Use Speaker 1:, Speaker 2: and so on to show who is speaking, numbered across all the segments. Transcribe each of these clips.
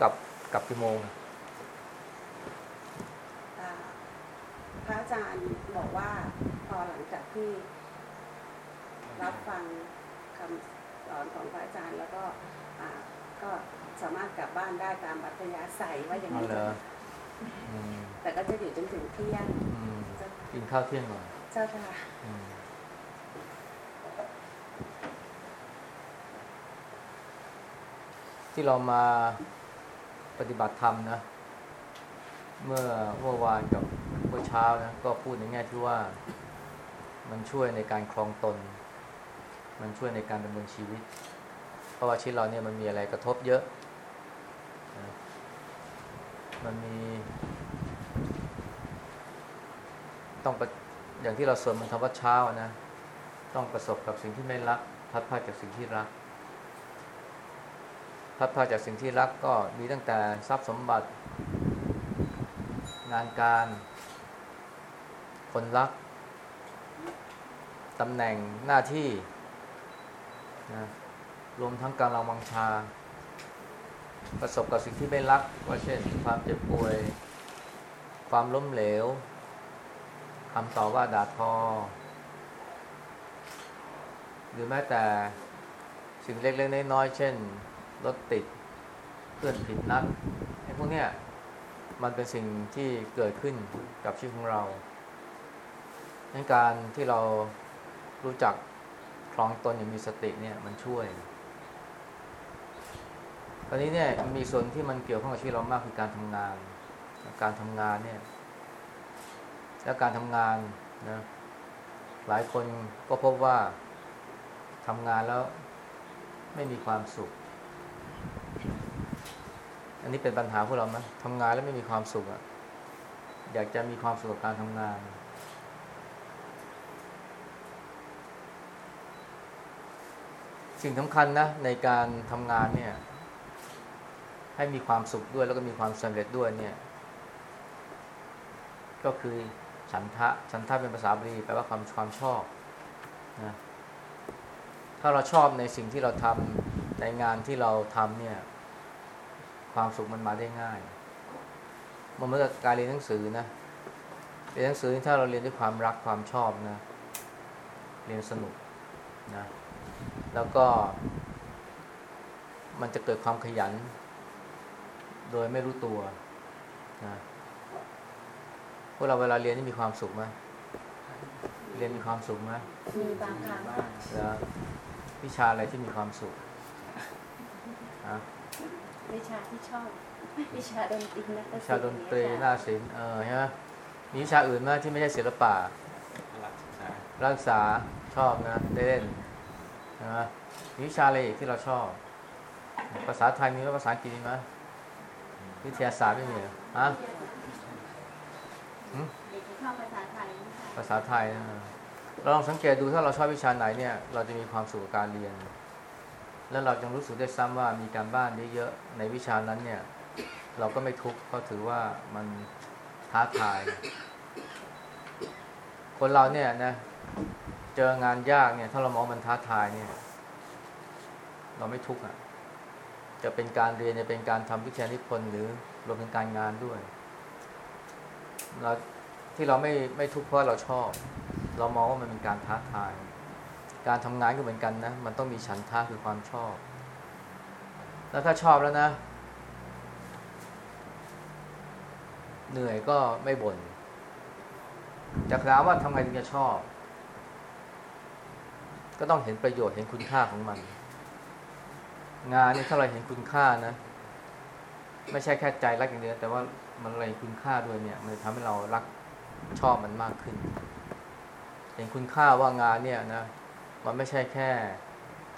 Speaker 1: กลับกลับกี่โมง
Speaker 2: อ่าพระอาจารย์บอกว่าพอหลังจากที่รับฟังคำสอนของพระอาจารย์แล้วก็อ่าก็สามารถกลับบ้านได้ตามปัตยาใส่ว่าอย่าง
Speaker 1: อ๋อ
Speaker 2: นี้
Speaker 1: เหรออืม
Speaker 2: แต่ก็จะอยู่จนถึงเที่ยง
Speaker 1: อืมกินข้าวเที่ยงก่อน
Speaker 2: เจ้าค่ะ
Speaker 1: อืมที่เรามา ปฏิบัติธรรมนะ เมื่อเมื่อวานกับเมื่อเช้านะ ก็พูดในแง่ที่ว่ามันช่วยในการครองตน มันช่วยในการดำเนินชีวิต เพราะว่าชีวิตเราเนี่ยมันมีอะไรกระทบเยอะนะมันมี ต้องอย่างที่เราสวดมันทำว่าเช้านะ ต้องประสบกับสิ่งที่ไม่รักพัดพลาดจากสิ่งที่รัก พัดพาจากสิ่งที่รักก็มีตั้งแต่ทรัพย์สมบัติ งานการ คนรักตำแหน่งหน้าที่นะรวมทั้งการลังวังชา ประสบกับสิ่งที่ไม่รักก็เช่น ความเจ็บป่วย ความล้มเหลวคำต่อว่าด่าทอ หรือแม้แต่สิ่งเล็กๆน้อยๆเช่น รถติดเพื่อนผิดนัดไอ้พวกเนี้ยมันเป็นสิ่งที่เกิดขึ้นกับชีวิตของเราในการที่เรารู้จักคลองตนอย่างมีสติเนี่ยมันช่วยตอนนี้เนี่ยมีส่วนที่มันเกี่ยวข้องกับชีวิตเรามากคือการทำงาน การทำงานเนี่ย และการทำงานนะหลายคนก็พบว่าทำงานแล้วไม่มีความสุข อันนี้เป็นปัญหาพวกเราไหมทำงานแล้วไม่มีความสุขอะอยากจะมีความสุขกับการทำงาน สิ่งสำคัญนะในการทำงานเนี่ย ให้มีความสุขด้วยแล้วก็มีความสำเร็จด้วยเนี่ย ก็คือฉันทะฉันทะเป็นภาษาบาลีแปลว่าความความชอบนะถ้าเราชอบในสิ่งที่เราทำในงานที่เราทำเนี่ย ความสุขมันมาได้ง่าย มันเหมือนกับการเรียนหนังสือนะเรียนหนังสือถ้าเราเรียนด้วยความรักความชอบนะ เรียนสนุกนะ แล้วก็ มันจะเกิดความขยัน โดยไม่รู้ตัวนะพวกเราเวลาเรียนนี่มีความสุขไหมเรียนมีความสุขไหม
Speaker 2: มีบางครั้ง
Speaker 1: แล้ววิชาอะไรที่มีความสุขฮะ
Speaker 2: วิชาที่ชอบวิชาดนตรีนะ
Speaker 1: วิชาดนตรีนาฏศิลป์เออใช่ไหมมีวิชาอื่นไหมที่ไม่ใช่ศิลปะ
Speaker 3: รักษา
Speaker 1: รักษาชอบนะได้เล่นใช่ไหมมีวิชาอะไรอีกที่เราชอบ ภาษาไทยมีไหมภาษาอังกฤษมีไหมวิทยาศาสตร์ไม่มีเหรอฮะ
Speaker 2: เด็กชอบภาษาไทย
Speaker 1: ภาษาไทยนะเราลองสังเกตดูถ้าเราชอบวิชาไหนเนี่ย เราจะมีความสุขกับการเรียน แล้วเราจะรู้สึกได้ซ้ำว่ามีการบ้านเยอะๆในวิชานั้นเนี่ย เราก็ไม่ทุกข์เพราะถือว่ามันท้าทาย คนเราเนี่ยนะเจองานยากเนี่ย ถ้าเรามองมันท้าทายเนี่ย เราไม่ทุกข์อะ จะเป็นการเรียนจะเป็นการทำวิทยานิพนธ์หรือรวมถึงการงานด้วยเราที่เราไม่ไม่ทุกข์เพราะเราชอบ เรามองว่ามันเป็นการท้าทาย การทำงานก็เหมือนกันนะ มันต้องมีฉันทะคือความชอบ แล้วถ้าชอบแล้วนะ เหนื่อยก็ไม่บน่นจะถามว่าทำไงถึงจะชอบ ก็ต้องเห็นประโยชน์เห็นคุณค่าของมัน งานนี่ถ้าเราเห็นคุณค่านะ ไม่ใช่แค่ใจรักอย่างเดียวแต่ว่ามันอะไรคุณค่าด้วยเนี่ย มันทำให้เรารักชอบมันมากขึ้น เห็นคุณค่าว่างานเนี่ยนะ มันไม่ใช่แค่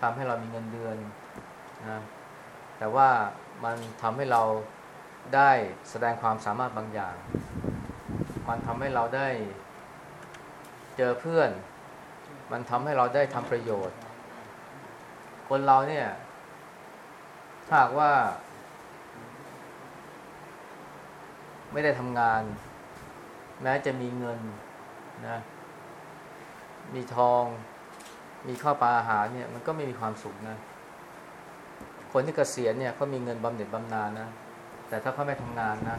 Speaker 1: ทำให้เรามีเงินเดือนนะแต่ว่ามันทำให้เราได้แสดงความสามารถบางอย่าง มันทำให้เราได้เจอเพื่อน มันทำให้เราได้ทำประโยชน์ คนเราเนี่ยหากว่า ไม่ได้ทำงาน แม้จะมีเงินนะมีทอง มีข้าวปลาอาหารเนี่ยมันก็ไม่มีความสุขนะ คนที่เกษียณเนี่ยเขามีเงินบำเหน็จบำนาญนะ แต่ถ้าเขาไม่ทำงานนะ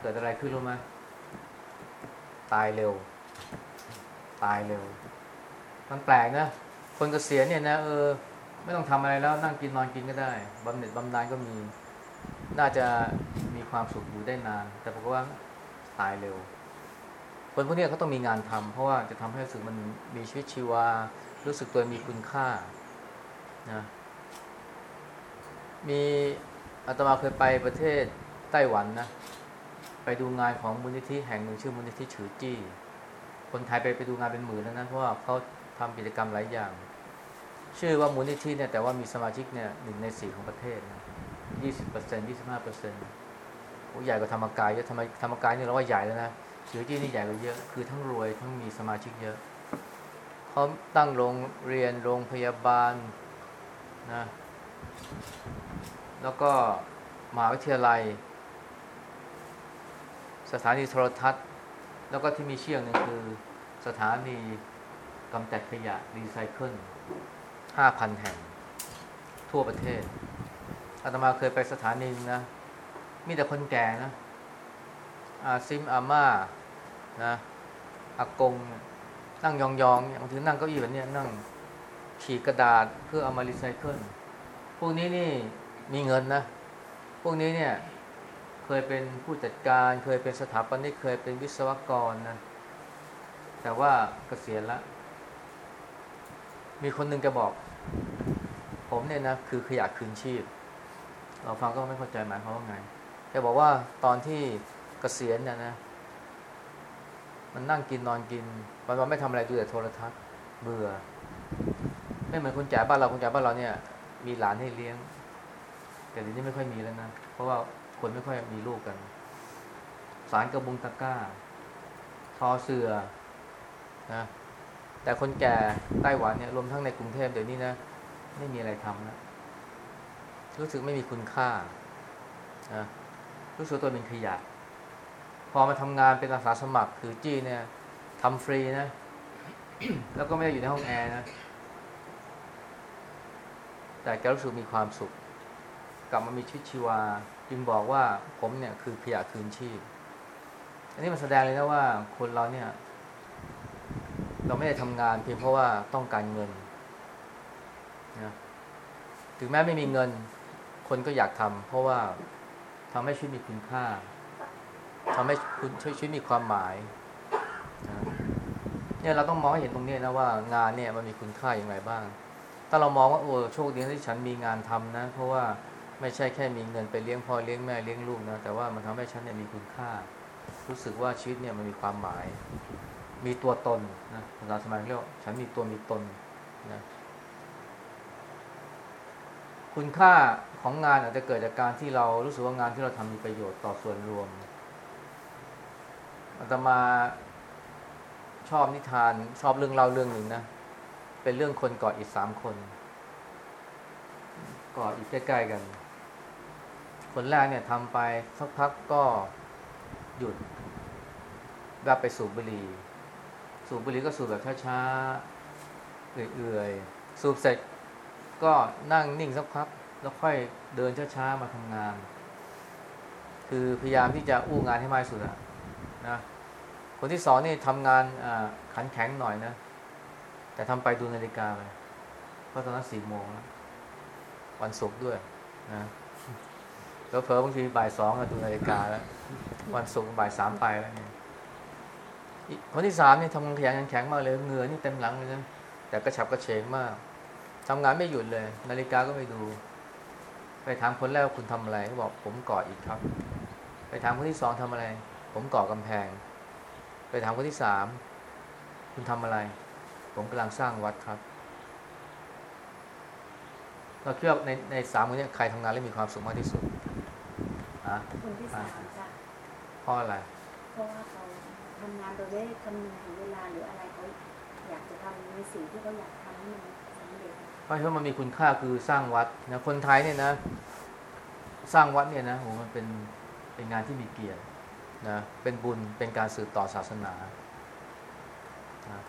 Speaker 1: เกิดอะไรขึ้นรู้ไหมตายเร็ว ตายเร็ว มันแปลกนะ คนเกษียณเนี่ยนะเออไม่ต้องทำอะไรแล้วนั่งกินนอนกินก็ได้บำเหน็จบำนาญก็มี น่าจะมีความสุขอยู่ได้นาน แต่ปรากฏว่าตายเร็ว คนพวกนี้เขาต้องมีงานทำเพราะว่าจะทำให้รู้สึกมันมีชีวิตชีวา รู้สึกตัวมีคุณค่านะมีอาตมาเคยไปประเทศไต้หวันนะ ไปดูงานของมูลนิธิแห่งหนึ่งชื่อมูลนิธิฉือจี้ คนไทยไปไปดูงานเป็นหมื่นแล้วนะเพราะว่าเขาทำกิจกรรมหลายอย่าง ชื่อว่ามูลนิธิเนี่ยแต่ว่ามีสมาชิกเนี่ยหนึ่งในสี่ของประเทศนะยี่สิบเปอร์เซ็นต์ยี่สิบห้าเปอร์เซ็นต์โอ้ใหญ่กว่าธรรมกายเยอะธรรมธรรมกายนี่เราว่าใหญ่แล้วนะฉือจี้นี่ใหญ่กว่าเยอะคือทั้งรวยทั้งมีสมาชิกเยอะ เขาตั้งโรงเรียนโรงพยาบาลนะแล้วก็มหาวิทยาลัย สถานีโทรทัศน์ แล้วก็ที่มีเชื่องนึงคือสถานีกำจัดขยะรีไซเคิลห้าพันแห่ง ทั่วประเทศอาตมาเคยไปสถานีนะ มีแต่คนแก่นะอาซิ้มอาม่านะอากงนั่ นั่งยองๆบางทีนั่งเก้าอี้แบบนี้นั่งฉีกกระดาษเพื่อเอามารีไซเคิลพวกนี้นี่มีเงินนะ พวกนี้เนี่ยเคยเป็นผู้จัดการ เคยเป็นสถาปนิกเคยเป็นวิศวกรนะ แต่ว่าเกษียณแล้วมีคนหนึ่งแกบอก ผมเนี่ยนะคือขยะคืนชีพ เราฟังก็ไม่เข้าใจหมายความว่าไงแกบอกว่าตอนที่เกษียณเนี่ยนะ มันนั่งกินนอนกินวันวันไม่ทำอะไรดูแต่โทรทัศน์เบื่อ ไม่เหมือนคนแก่บ้านเราคนแก่บ้านเราเนี่ย มีหลานให้เลี้ยง แต่เดี๋ยวนี้ไม่ค่อยมีแล้วนะเพราะว่าคนไม่ค่อยมีลูกกัน สารกระบุงตะกร้า ทอเสือนะแต่คนแก่ไต้หวันเนี่ยรวมทั้งในกรุงเทพเดี๋ยวนี้นะไม่มีอะไรทำแล้วรู้สึกไม่มีคุณค่านะรู้สึกตัวเป็นขยะ พอมาทำงานเป็นอาสาสมัครคือจี้เนี่ยทำฟรีนะ แล้วก็ไม่ได้อยู่ในห้องแอร์นะ แต่แกรู้สึกมีความสุข กลับมามีชีวิตชีวา จึงบอกว่าผมเนี่ยคือขยะคืนชีพ อันนี้มันแสดงเลยนะว่าคนเราเนี่ย เราไม่ได้ทำงานเพียงเพราะว่าต้องการเงินนะถึงแม้ไม่มีเงิน คนก็อยากทำเพราะว่าทำให้ชีวิตมีคุณค่า ทำให้คุณชีวิตมีความหมายเนี่ยเราต้องมองให้เห็นตรงนี้นะว่างานเนี่ยมันมีคุณค่าอย่างไรบ้าง ถ้าเรามองว่าโอ้โชคดีที่ฉันมีงานทำนะ เพราะว่าไม่ใช่แค่มีเงินไปเลี้ยงพ่อเลี้ยงแม่เลี้ยงลูกนะแต่ว่ามันทำให้ฉันเนี่ยมีคุณค่า รู้สึกว่าชีวิตเนี่ยมันมีความหมาย มีตัวตนนะภาษาสมัยเรียกฉันมีตัวมีตนนะคุณค่าของงานอาจจะเกิดจากการที่เรารู้สึกว่างานที่เราทำมีประโยชน์ต่อส่วนรวม อาตมาชอบนิทานชอบเรื่องเล่าเรื่องหนึ่งนะ เป็นเรื่องคนเกาะอีกสามคนเกาะอีกใกล้ๆกัน คนแรกเนี่ยทำไปสักพักก็หยุดแบบไปสูบบุหรี่สูบบุหรี่ก็สูบแบบช้าๆเอื่อยๆสูบเสร็จก็นั่งนิ่งสักพัก แล้วค่อยเดินช้าๆมาทำงาน คือพยายามที่จะอู้งานให้มากสุดอะ คนที่สองนี่ทำงานอขันแข็งหน่อยนะ แต่ทำไปดูนาฬิกาไปเพราะตอนนั้นสี่โมงแล้ววันศุกร์ด้วยนะแล้วเผลอบางทีบ่ายสองอะดูนาฬิกาแล้ว วันศุกร์บ่ายสามไปแล้วเนี่ยคนที่สามนี่ทำงานขยันขันแข็งมากเลยเหงื่อนี่เต็มหลังเลยนะแต่กระฉับกระเฉงมากทำงานไม่หยุดเลย นาฬิกาก็ไม่ดู ไปถามคนแรกว่าคุณทำอะไรเขาบอกผมก่ออิฐครับ ไปถามคนที่สองทำอะไร ผมก่อกำแพง ไปถามคนที่สาม คุณทำอะไร ผมกำลังสร้างวัดครับ เราคิดว่าในในสามคนเนี้ใครทำงานแล้วมีความสุขมากที่สุดอะ
Speaker 2: คนที่สามจ้ะ
Speaker 1: เพราะอะไร
Speaker 2: เพราะว่าเขาทำงานโดยไม่ได้คำนึงถึงเวลาหรืออะไรเขาอยากจะทำในสิ่งที่เขาอยากทำให้มันสำเร็จ
Speaker 1: เพราะว่ามันมีคุณค่าคือสร้างวัดนะคนไทยเนี่ยนะ สร้างวัดเนี่ยนะโหมันเป็นเป็นงานที่มีเกียรติ นะเป็นบุญเป็นการสืบต่อศาสนานะ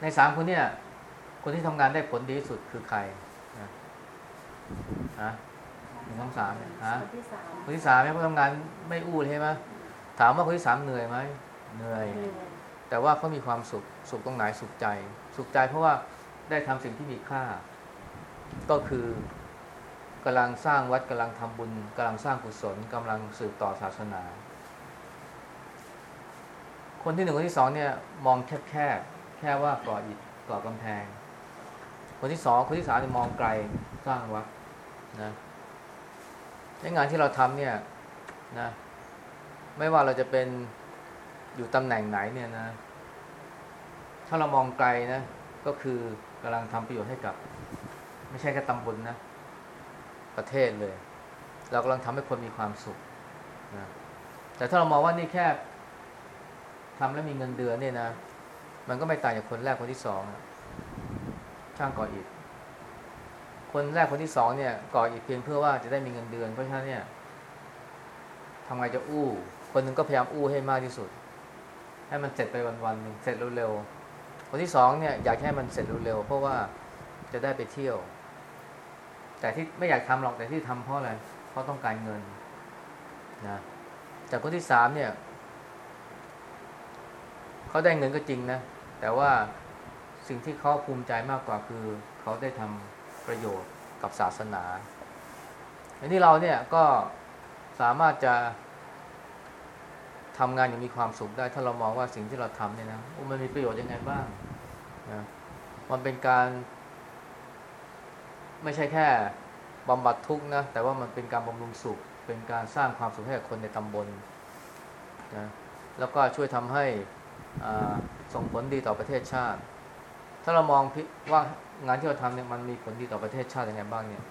Speaker 1: ในสามคนเนี่ยคนที่ทำงานได้ผลดีที่สุดคือใครนะนะหนึ่งสองสามเนี่ยฮะ
Speaker 2: คนที่สาม
Speaker 1: คนที่สามเนี่ยเขาทำงานไม่อู้เลยใช่ไหมถามว่าคนที่สามเหนื่อยไหมเหนื่อย
Speaker 2: หนึ่ง
Speaker 1: แต่ว่าเขามีความสุขสุขตรงไหนสุขใจ สุขใจเพราะว่าได้ทำสิ่งที่มีค่า ก็คือกำลังสร้างวัดกำลังทำบุญกำลังสร้างกุศลกำลังสืบต่อศาสนา คนที่หนึ่งคนที่สองเนี่ยมองแคบแค่แค่ว่าก่ออิฐก่อกำแพง คนที่สองคนที่สามเนี่ยมองไกลสร้างวัดนะในงานที่เราทำเนี่ยนะไม่ว่าเราจะเป็นอยู่ตำแหน่งไหนเนี่ยนะ ถ้าเรามองไกลนะ ก็คือกำลังทำประโยชน์ให้กับ ไม่ใช่แค่ตำบลนะประเทศเลย เรากำลังทำให้คนมีความสุขนะแต่ถ้าเรามองว่านี่แค่ ทำแล้วมีเงินเดือนเนี่ยนะ มันก็ไม่ต่างจากคนแรกคนที่สองช่างก่ออิฐคนแรกคนที่สองเนี่ย ก่ออิฐเพียงเพื่อว่าจะได้มีเงินเดือน เพราะฉะนั้นเนี่ยทำไงจะอู้ คนหนึ่งก็พยายามอู้ให้มากที่สุด ให้มันเสร็จไปวันๆหนึ่งเสร็จเร็วๆคนที่สองเนี่ยอยากให้มันเสร็จเร็วๆเพราะว่าจะได้ไปเที่ยว แต่ที่ไม่อยากทำหรอกแต่ที่ทำเพราะอะไรเพราะต้องการเงินนะแต่คนที่สามเนี่ย เขาได้เงินก็จริงนะ แต่ว่าสิ่งที่เขาภูมิใจมากกว่าคือ เขาได้ทำประโยชน์กับศาสนาอันนี้เราเนี่ยก็สามารถจะทำงานอย่างมีความสุขได้ ถ้าเรามองว่าสิ่งที่เราทำเนี่ยนะมันมีประโยชน์ยังไงบ้างนะมันเป็นการ ไม่ใช่แค่บำบัดทุกข์นะแต่ว่ามันเป็นการบำรุงสุข เป็นการสร้างความสุขให้กับคนในตำบลนะแล้วก็ช่วยทำให้ ส่งผลดีต่อประเทศชาติ ถ้าเรามองพิว่างานที่เราทำเนี่ยมันมีผลดีต่อประเทศชาติยังไงบ้างเนี่ย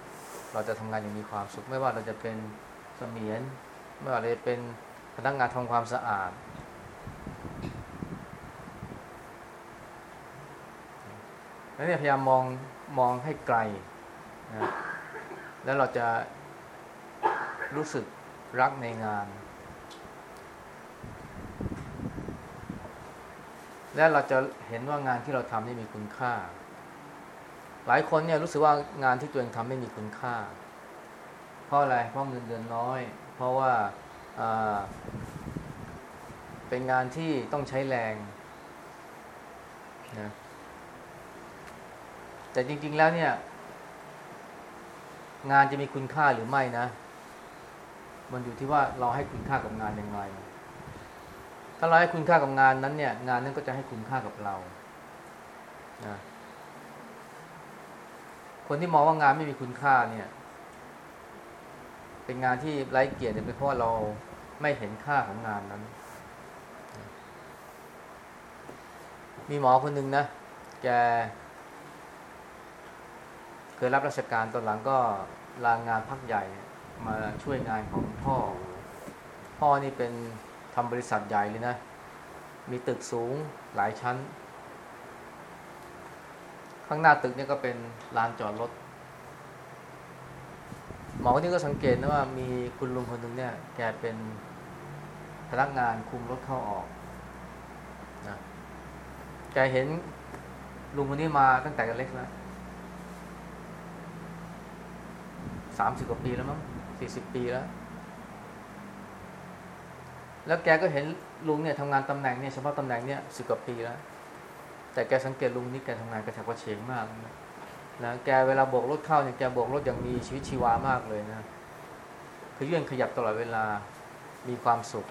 Speaker 1: เราจะทำงานอย่างมีความสุข ไม่ว่าเราจะเป็นเสมียนไม่ว่าเราจะเป็นพนักงานทำความสะอาด แล้วเนี่ยพยายามมองมองให้ไกลนะแล้วเราจะรู้สึกรักในงาน และเราจะเห็นว่างานที่เราทำนี่มีคุณค่า หลายคนเนี่ยรู้สึกว่างานที่ตัวเองทำไม่มีคุณค่า เพราะอะไร เพราะเงินเดือนน้อย เพราะว่าอ่าเป็นงานที่ต้องใช้แรงนะแต่จริง ๆ แล้วเนี่ย งานจะมีคุณค่าหรือไม่นะ มันอยู่ที่ว่าเราให้คุณค่ากับงานยังไง ถ้าเราให้คุณค่ากับงานนั้นเนี่ย งานนั้นก็จะให้คุณค่ากับเรานะคนที่มองว่างานไม่มีคุณค่าเนี่ย เป็นงานที่ไร้เกียรติเป็นเพราะเราไม่เห็นค่าของงานนั้น มีหมอคนหนึ่งนะ แก เคยรับราชการตอนหลังก็ลางงานพักใหญ่ มาช่วยงานของพ่อ พ่อนี่เป็น ทำบริษัทใหญ่เลยนะ มีตึกสูงหลายชั้น ข้างหน้าตึกเนี่ยก็เป็นลานจอดรถหมอคนนี้ก็สังเกตนะว่ามีคุณลุงคนหนึ่งเนี่ย แกเป็นพนักงานคุมรถเข้าออกนะแกเห็นลุงคนนี้มาตั้งแต่เล็กแล้วสามสิบกว่าปีแล้วมั้งสี่สิบปีแล้ว แล้วแกก็เห็นลุงเนี่ยทำงานตำแหน่งเนี่ยเฉพาะตำแหน่งเนี่ยสิบกว่าปีแล้ว แต่แกสังเกตลุงนี่แกทำงานกระฉับกระเฉงมากนะนะแกเวลาโบกรถเข้าเนี่ยแกโบกรถอย่างมีชีวิตชีวามากเลยนะคือยื่นขยับตลอดเวลามีความสุข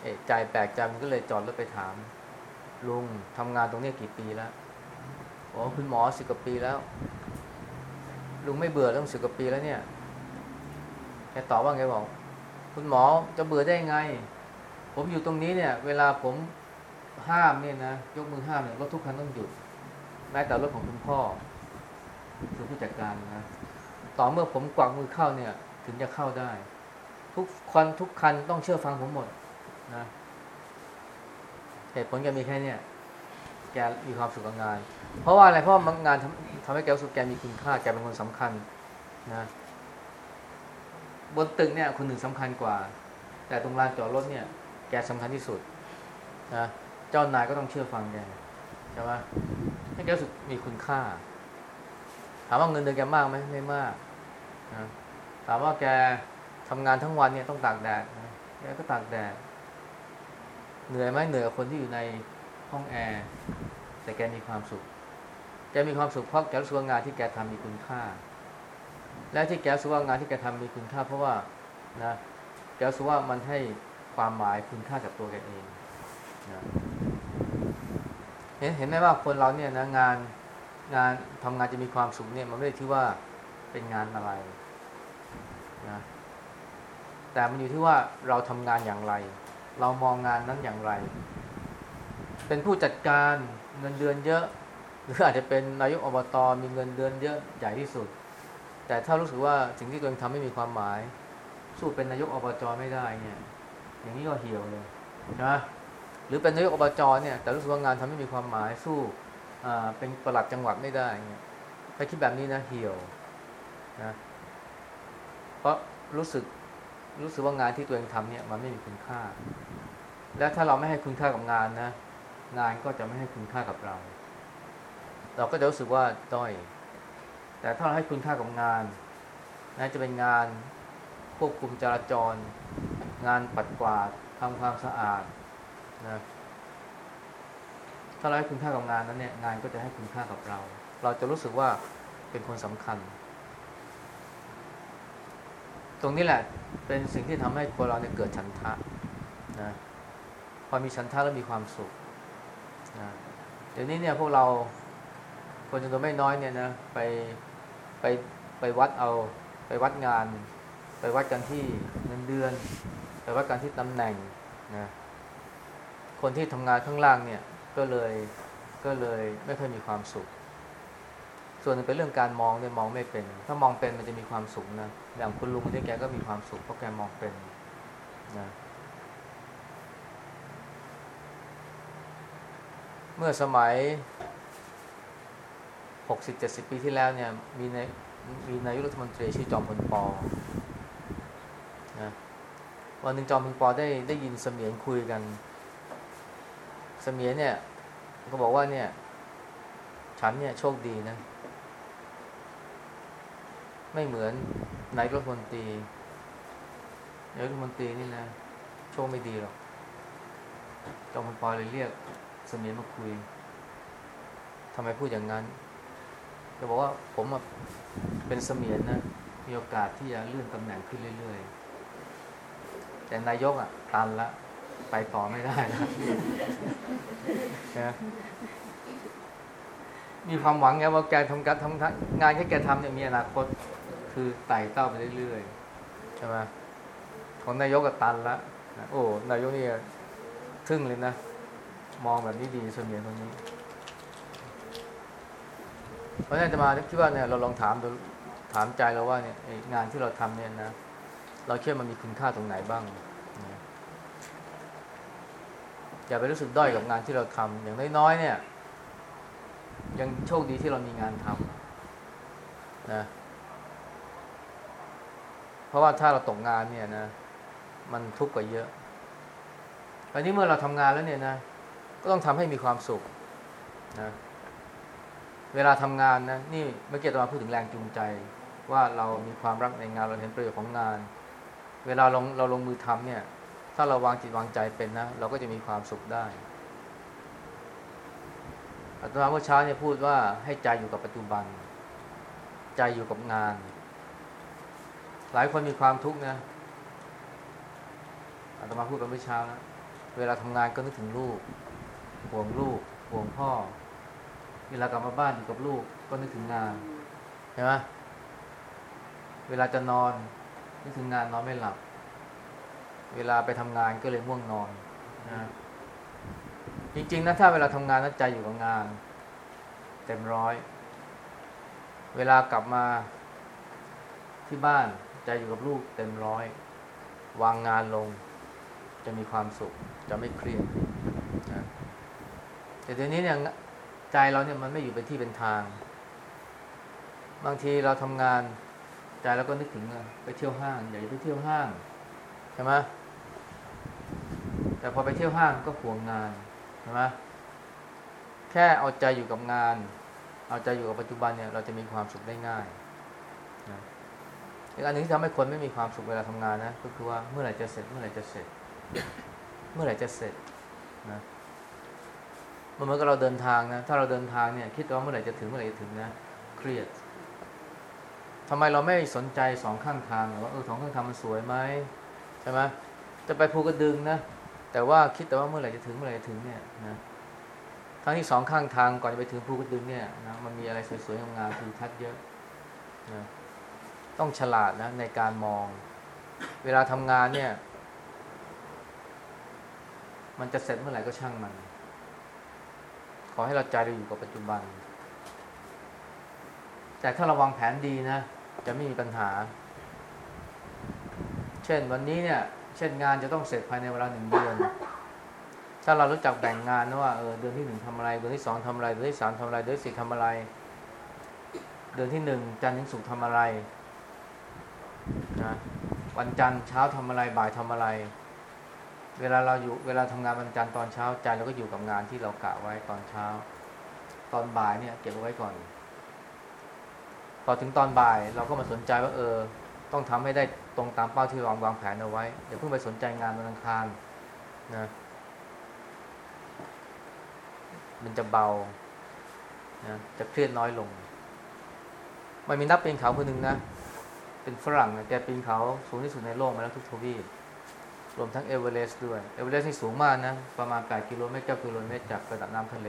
Speaker 1: เอใจแปลกใจมันก็เลยจอดรถไปถาม ลุงทำงานตรงเนี้ยกี่ปีแล้วอ๋อคุณหมอสิบกว่าปีแล้ว ลุงไม่เบื่อตั้งสิบกว่าปีแล้วเนี่ยแกตอบว่าไงบอก คุณหมอจะเบื่อได้ไง ผมอยู่ตรงนี้เนี่ย เวลาผมห้ามเนี่ยนะยกมือห้ามเนี่ยรถทุกคันต้องหยุด แม้แต่รถของคุณพ่อคือผู้จัดการนะต่อเมื่อผมกวักมือเข้าเนี่ย ถึงจะเข้าได้ ทุกคนทุกคันต้องเชื่อฟังผมหมดนะเหตุผลแกมีแค่เนี้ยแกมีความสุขกับงาน เพราะว่าอะไรเพราะงานทำทำให้แกสึกแกมีคุณค่าแกเป็นคนสำคัญนะ บนตึกเนี่ยคนหนึ่งสำคัญกว่า แต่ตรงลานจอดรถเนี่ยแกสำคัญที่สุดนะเจ้านายก็ต้องเชื่อฟังแกใช่ไหมให้แกสึกมีคุณค่า ถามว่าเงินเดือนแกมากไหมไม่มากนะถามว่าแกทำงานทั้งวันเนี่ยต้องตากแดดแกก็ตากแดดเหนื่อยไหมเหนื่อยกว่าคนที่อยู่ในห้องแอร์แต่แกมีความสุขแกมีความสุขเพราะแกรู้สึกว่างานที่แกทำมีคุณค่า และที่แก้สึกว่างานที่แกทำมีคุณค่า เพราะว่านะแก้สึกว่ามันให้ความหมายคุณค่ากับตัวแกเองนะเห็นเห็นไหมว่าคนเราเนี่ยนะงานงานทำงานจะมีความสุขเนี่ยมันไม่ได้ที่ว่าเป็นงานอะไรนะแต่มันอยู่ที่ว่าเราทำงานอย่างไร เรามองงานนั้นอย่างไร เป็นผู้จัดการเงินเดือนเยอะ หรืออาจจะเป็นนายกอบตมีเงินเดือนเยอะใหญ่ที่สุด แต่ถ้ารู้สึกว่าสิ่งที่ตัวเองทำไม่มีความหมาย สู้เป็นนายกอบจไม่ได้เนี่ย อย่างนี้ก็เหี่ยวเลยนะหรือเป็นนายกอบจเนี่ย แต่รู้สึกว่างานทำไม่มีความหมายสู้อ่าเป็นประหลัดจังหวัดไม่ได้เนี่ยถ้าคิดแบบนี้นะเหี่ยวนะเพราะรู้สึกรู้สึกว่างานที่ตัวเองทำเนี่ย มันไม่มีคุณค่า และถ้าเราไม่ให้คุณค่ากับงานนะงานก็จะไม่ให้คุณค่ากับเรา เราก็จะรู้สึกว่าด้อย แต่ถ้าเราให้คุณค่ากับงานนะจะเป็นงานควบคุมจราจร งานปัดกวาดทำความสะอาดนะถ้าเราให้คุณค่ากับงานนั้นเนี่ยงานก็จะให้คุณค่ากับเรา เราจะรู้สึกว่าเป็นคนสำคัญ ตรงนี้แหละเป็นสิ่งที่ทำให้คนเราเนี่ยเกิดฉันทะนะพอมีฉันทะแล้วมีความสุขนะเดี๋ยวนี้เนี่ยพวกเราคนจำนวนไม่น้อยเนี่ยนะไป ไปไปวัดเอาไปวัดงาน ไปวัดกันที่เงินเดือน ไปวัดกันที่ตำแหน่งนะคนที่ทำงานข้างล่างเนี่ยก็เลยก็เลยไม่ค่อยมีความสุข ส่วนนึงเป็นเรื่องการมองเนี่ยมองไม่เป็น ถ้ามองเป็นมันจะมีความสุขนะอย่างคุณลุงคนนี้แกก็มีความสุขเพราะแกมองเป็นนะเมื่อสมัย 60-70ปีที่แล้วเนี่ยมีในมีนายกรัฐมนตรีชื่อจอมพลปอนะวันหนึ่งจอมพลปอได้ได้ยินเสมียนคุยกัน เสมียนเนี่ยก็บอกว่าเนี่ย ฉันเนี่ยโชคดีนะ ไม่เหมือนนายกรัฐมนตรีนายกรัฐมนตรีนี่นะโชคไม่ดีหรอกจอมพลปอเลยเรียกเสมียนมาคุยทำไมพูดอย่างนั้น จะบอกว่าผมเป็นเสมียนนะ มีโอกาสที่จะเลื่อนตำแหน่งขึ้นเรื่อย ๆ แต่นายกอะ ตันละ ไปต่อไม่ได้นะมีความหวังไงว่าแกทำการทำงานที่แกทำเนี่ยมีอนาคตคือไต่เต้าไปเรื่อยๆใช่ไหมของนายกก็ตันละนะโอ้นายกนี่ทึ่งเลยนะ มองแบบนี้ดีเสมียนคนนี้ เพราะฉะนั้นจะมาคิดว่าเนี่ยเราลองถามดูถามใจเราว่าเนี่ยงานที่เราทำเนี่ยนะ เราเชื่อมันมีคุณค่าตรงไหนบ้างอย่าไปรู้สึกด้อยกับงานที่เราทำอย่างน้อยๆเนี่ย ยังโชคดีที่เรามีงานทำนะเพราะว่าถ้าเราตกงานเนี่ยนะ มันทุกข์กว่าเยอะอันนี้เมื่อเราทำงานแล้วเนี่ยนะ ก็ต้องทำให้มีความสุขนะ เวลาทำงานนะนี่เมื่อกี้เราพูดถึงแรงจูงใจ ว่าเรามีความรักในงานเราเห็นประโยชน์ของงาน เวลาลงเราลงมือทำเนี่ย ถ้าเราวางจิตวางใจเป็นนะ เราก็จะมีความสุขได้อาตมาเมื่อเช้าเนี่ยพูดว่าให้ใจอยู่กับปัจจุบัน ใจอยู่กับงาน หลายคนมีความทุกข์นะอาตมาพูดกันเมื่อเช้านะเวลาทำงานก็นึกถึงลูก ห่วงลูก ห่วงพ่อ เวลากลับมาบ้านอยู่กับลูกก็นึกถึงงานใช่ไหมเวลาจะนอนนึกถึงงานนอนไม่หลับ เวลาไปทำงานก็เลยง่วงนอนนะจริงๆนะถ้าเวลาทำงานนั้นใจอยู่กับงาน เต็มร้อย เวลากลับมาที่บ้านใจอยู่กับลูกเต็มร้อย วางงานลง จะมีความสุขจะไม่เครียดนะแต่เดี๋ยวนี้เนี่ย ใจเราเนี่ยมันไม่อยู่เป็นที่เป็นทาง บางทีเราทำงานใจเราก็นึกถึงไปเที่ยวห้าง อยากจะไปเที่ยวห้างใช่ไหมแต่พอไปเที่ยวห้างก็ห่วงงานใช่ไหมแค่เอาใจอยู่กับงาน เอาใจอยู่กับปัจจุบันเนี่ยเราจะมีความสุขได้ง่ายนะอีกอันหนึ่งที่ทำให้คนไม่มีความสุขเวลาทำงานนะก็คือว่าเมื่อไหร่จะเสร็จเมื่อไหร่จะเสร็จ เมื่อไหร่จะเสร็จนะ มันเหมือนกับเราเดินทางนะ ถ้าเราเดินทางเนี่ย คิดว่าเมื่อไหร่จะถึงเมื่อไหร่จะถึงนะ เครียดทำไมเราไม่สนใจสองข้างทางว่าเออสองข้างทางมันสวยไหมใช่ไหมจะไปภูกระดึงนะ แต่ว่าคิดแต่ว่าเมื่อไหร่จะถึงเมื่อไหร่จะถึงเนี่ยนะทั้งที่สองข้างทางก่อนจะไปถึงภูกระดึงเนี่ยนะมันมีอะไรสวยๆงามๆทิวทัศน์เยอะนะต้องฉลาดนะในการมอง เวลาทำงานเนี่ย มันจะเสร็จเมื่อไหร่ก็ช่างมัน ขอให้เราใจเราอยู่กับปัจจุบัน แต่ถ้าเราวางแผนดีนะ จะไม่มีปัญหา เช่นวันนี้เนี่ย เช่นงานจะต้องเสร็จภายในเวลาหนึ่งเดือน ถ้าเรารู้จักแบ่งงานนะว่าเออเดือนที่หนึ่งทำอะไร เดือนที่สองทำอะไร เดือนที่สามทำอะไร เดือนที่สี่ทำอะไร เดือนที่หนึ่งจันทร์ถึงศุกร์ทำอะไรนะวันจันทร์เช้าทำอะไรบ่ายทำอะไร เวลาเราอยู่เวลาทำงานวันจันทร์ตอนเช้าใจเราก็อยู่กับงานที่เรากะไว้ตอนเช้า ตอนบ่ายเนี่ย เก็บไว้ก่อนพอถึงตอนบ่ายเราก็มาสนใจว่าเออ ต้องทำให้ได้ตรงตามเป้าที่วางวางแผนเอาไว้อย่าเพิ่งไปสนใจงานวันอังคารนะมันจะเบานะจะเครียดน้อยลง มันมีนักปีนเขาคนหนึ่งนะ เป็นฝรั่งนะแกปีนเขาสูงที่สุดในโลกมาแล้วทุกทวีป รวมทั้งเอเวอเรสต์ด้วย เอเวอเรสต์นี่สูงมากนะ ประมาณ 8 กิโลเมตร9กิโลเมตรจากระดับน้ำทะเล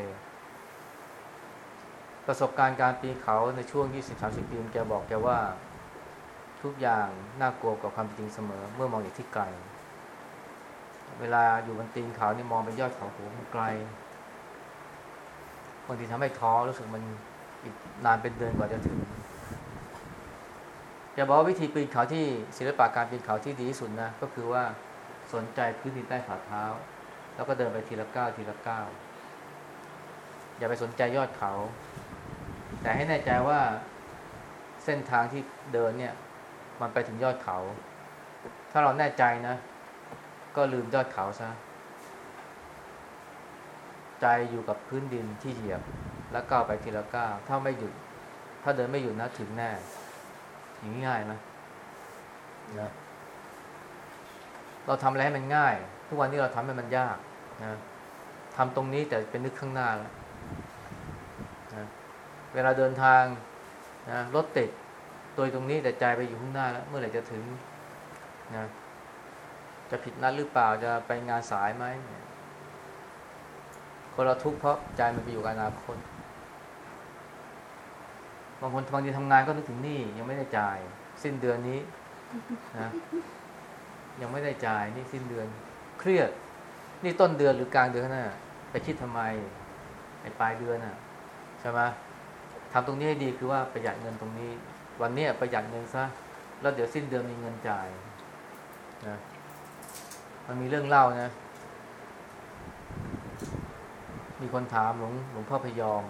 Speaker 1: ประสบการณ์การปีนเขาในช่วง 20-30 ปีแกบอกแกว่าทุกอย่างน่ากลัวกว่าความจริงเสมอ เมื่อมองอย่างที่ไกล เวลาอยู่บนตีนเขานี่มองไปยอดเขาโหมันไกลบางทีทำให้ท้อรู้สึกมันอีกนานเป็นเดือนกว่าจะถึงจะบอกว่าวิธีปีนเขาที่ศิลปะการปีนเขาที่ดีที่สุดนะ ก็คือว่า สนใจพื้นดินใต้ฝ่าเท้า แล้วก็เดินไปทีละก้าวทีละก้าวอย่าไปสนใจยอดเขา แต่ให้แน่ใจว่าเส้นทางที่เดินเนี่ย มันไปถึงยอดเขา ถ้าเราแน่ใจนะ ก็ลืมยอดเขาซะใจอยู่กับพื้นดินที่เหยียบ แล้วก้าวไปทีละก้าวถ้าไม่หยุด ถ้าเดินไม่หยุดนะถึงแน่อย่างง่ายไหมนะ เราทำอะไรให้มันง่าย ทุกวันนี้เราทำให้มันยากนะทำตรงนี้แต่เป็นนึกข้างหน้าแล้วนะเวลาเดินทางนะรถติดตัวตรงนี้แต่ใจไปอยู่ข้างหน้าแล้วเมื่อไหร่จะถึงนะจะผิดนัดหรือเปล่าจะไปงานสายไหมคนเราทุกข์เพราะใจมันไปอยู่กับอนาคตบางคนบางทีทำงานก็นึกถึงนี้ยังไม่ได้จ่าย สิ้นเดือนนี้นะ ยังไม่ได้จ่ายนี่สิ้นเดือน เครียด นี่ต้นเดือนหรือกลางเดือนน่ะไปคิดทำไมไอ้ปลายเดือนน่ะใช่ไหมทำตรงนี้ให้ดีคือว่าประหยัดเงินตรงนี้ วันเนี้ยประหยัดเงินซะแล้วเดี๋ยวสิ้นเดือนมีเงินจ่ายนะมันมีเรื่องเล่านะ มีคนถามหลวงหลวงพ่อพยอม